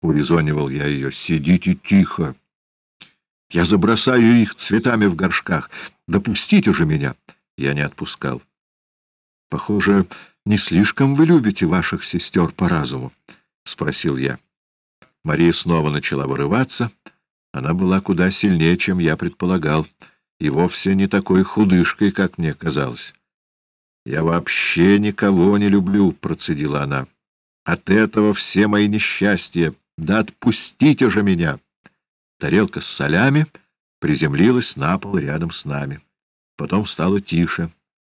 — урезонивал я ее. — Сидите тихо. Я забросаю их цветами в горшках. Допустите же меня. Я не отпускал. — Похоже, не слишком вы любите ваших сестер по разуму, — спросил я. Мария снова начала вырываться. Она была куда сильнее, чем я предполагал, и вовсе не такой худышкой, как мне казалось. — Я вообще никого не люблю, — процедила она. — От этого все мои несчастья. Да отпустите же меня! Тарелка с солями приземлилась на пол рядом с нами. Потом стало тише.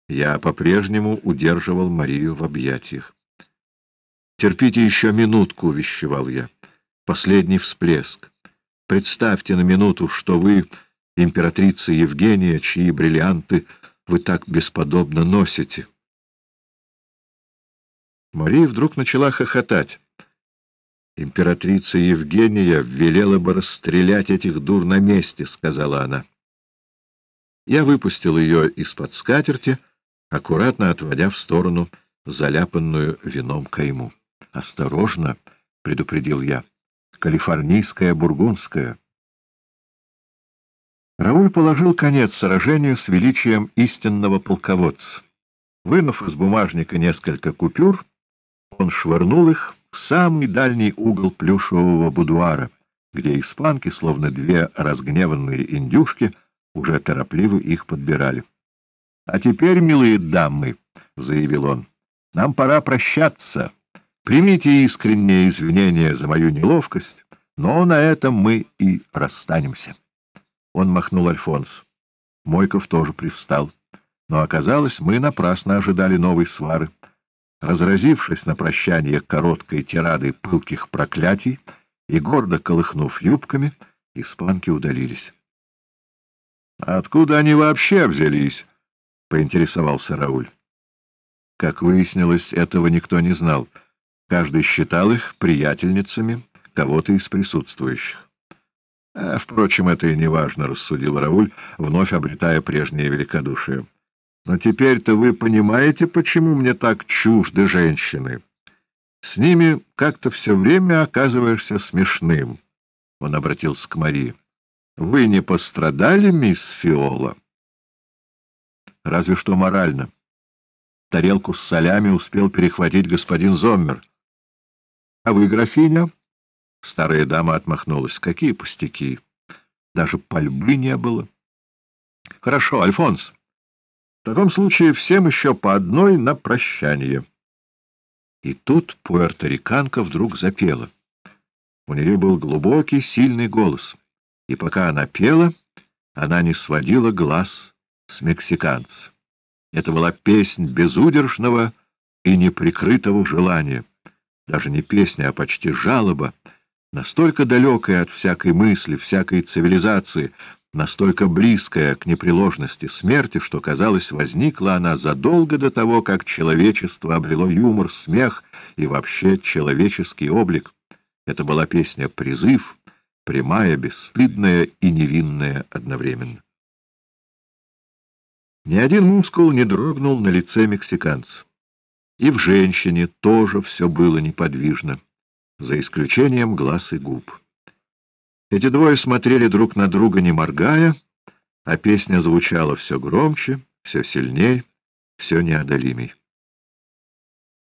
Я по-прежнему удерживал Марию в объятиях. «Терпите еще минутку», — увещевал я. «Последний всплеск. Представьте на минуту, что вы императрица Евгения, чьи бриллианты вы так бесподобно носите». Мария вдруг начала хохотать. «Императрица Евгения велела бы расстрелять этих дур на месте», — сказала она. Я выпустил ее из-под скатерти, аккуратно отводя в сторону заляпанную вином кайму. «Осторожно!» — предупредил я. «Калифорнийская, бургундская». Рауль положил конец сражению с величием истинного полководца. Вынув из бумажника несколько купюр, он швырнул их в самый дальний угол плюшевого будуара, где испанки, словно две разгневанные индюшки, уже торопливо их подбирали. — А теперь, милые дамы, — заявил он, — нам пора прощаться. Примите искреннее извинения за мою неловкость, но на этом мы и расстанемся. Он махнул Альфонс. Мойков тоже привстал. Но оказалось, мы напрасно ожидали новой свары. Разразившись на прощание короткой тирадой пылких проклятий и гордо колыхнув юбками, испанки удалились. — Откуда они вообще взялись? — поинтересовался Рауль. Как выяснилось, этого никто не знал. Каждый считал их приятельницами кого-то из присутствующих. А, впрочем, это и не важно, — рассудил Рауль, вновь обретая прежнее великодушие. Но теперь-то вы понимаете, почему мне так чужды женщины. С ними как-то все время оказываешься смешным. Он обратился к Марии. Вы не пострадали, мисс Фиола? Разве что морально. Тарелку с солями успел перехватить господин Зоммер. — А вы, графиня? Старая дама отмахнулась. — Какие пустяки! Даже пальбы не было. — Хорошо, Альфонс. В таком случае всем еще по одной на прощание. И тут пуэрториканка вдруг запела. У нее был глубокий, сильный голос, и пока она пела, она не сводила глаз с мексиканца. Это была песнь безудержного и неприкрытого желания. Даже не песня, а почти жалоба, настолько далекая от всякой мысли, всякой цивилизации, настолько близкая к непреложности смерти, что, казалось, возникла она задолго до того, как человечество обрело юмор, смех и вообще человеческий облик. Это была песня-призыв, прямая, бесстыдная и невинная одновременно. Ни один мускул не дрогнул на лице мексиканца. И в женщине тоже все было неподвижно, за исключением глаз и губ. Эти двое смотрели друг на друга, не моргая, а песня звучала все громче, все сильней, все неодолимей.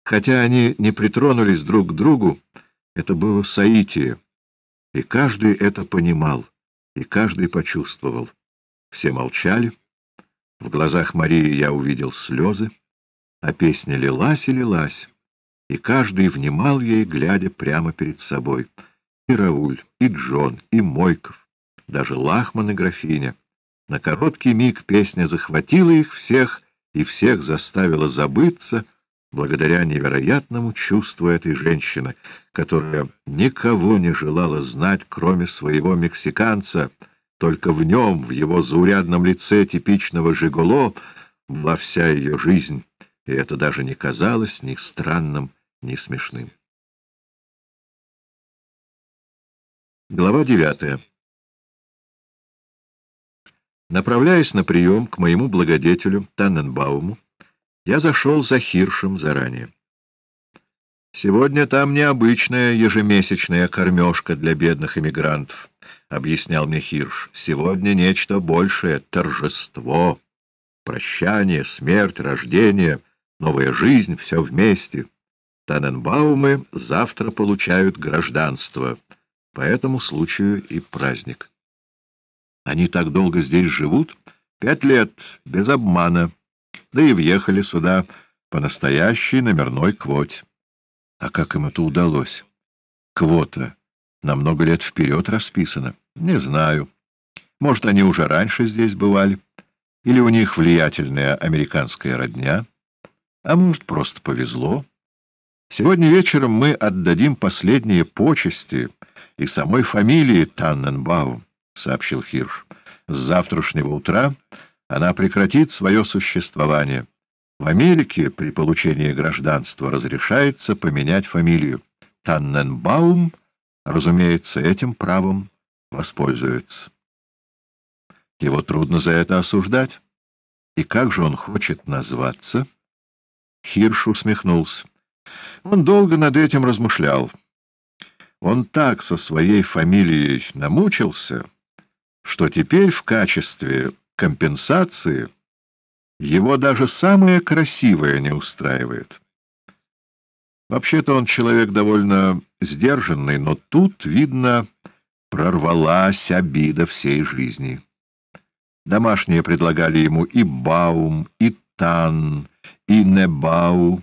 Хотя они не притронулись друг к другу, это было соитие, и каждый это понимал, и каждый почувствовал. Все молчали, в глазах Марии я увидел слезы, а песня лилась и лилась, и каждый внимал ей, глядя прямо перед собой. И Рауль, и Джон, и Мойков, даже Лахман и графиня. На короткий миг песня захватила их всех и всех заставила забыться благодаря невероятному чувству этой женщины, которая никого не желала знать, кроме своего мексиканца — только в нем, в его заурядном лице типичного жиголо, была вся ее жизнь, и это даже не казалось ни странным, ни смешным. Глава девятая Направляясь на прием к моему благодетелю Танненбауму, я зашел за Хиршем заранее. Сегодня там необычная ежемесячная кормежка для бедных эмигрантов, — объяснял мне Хирш. Сегодня нечто большее — торжество, прощание, смерть, рождение, новая жизнь — все вместе. Таненбаумы завтра получают гражданство, по этому случаю и праздник. Они так долго здесь живут? Пять лет, без обмана. Да и въехали сюда по настоящей номерной квоте. А как им это удалось? Квота на много лет вперед расписана. Не знаю. Может, они уже раньше здесь бывали. Или у них влиятельная американская родня. А может, просто повезло. Сегодня вечером мы отдадим последние почести и самой фамилии Танненбаум, — сообщил Хирш. С завтрашнего утра она прекратит свое существование. В Америке при получении гражданства разрешается поменять фамилию. Танненбаум, разумеется, этим правом воспользуется. Его трудно за это осуждать. И как же он хочет назваться? Хирш усмехнулся. Он долго над этим размышлял. Он так со своей фамилией намучился, что теперь в качестве компенсации его даже самое красивое не устраивает. Вообще-то он человек довольно сдержанный, но тут, видно, прорвалась обида всей жизни. Домашние предлагали ему и Баум, и Тан, и Небау,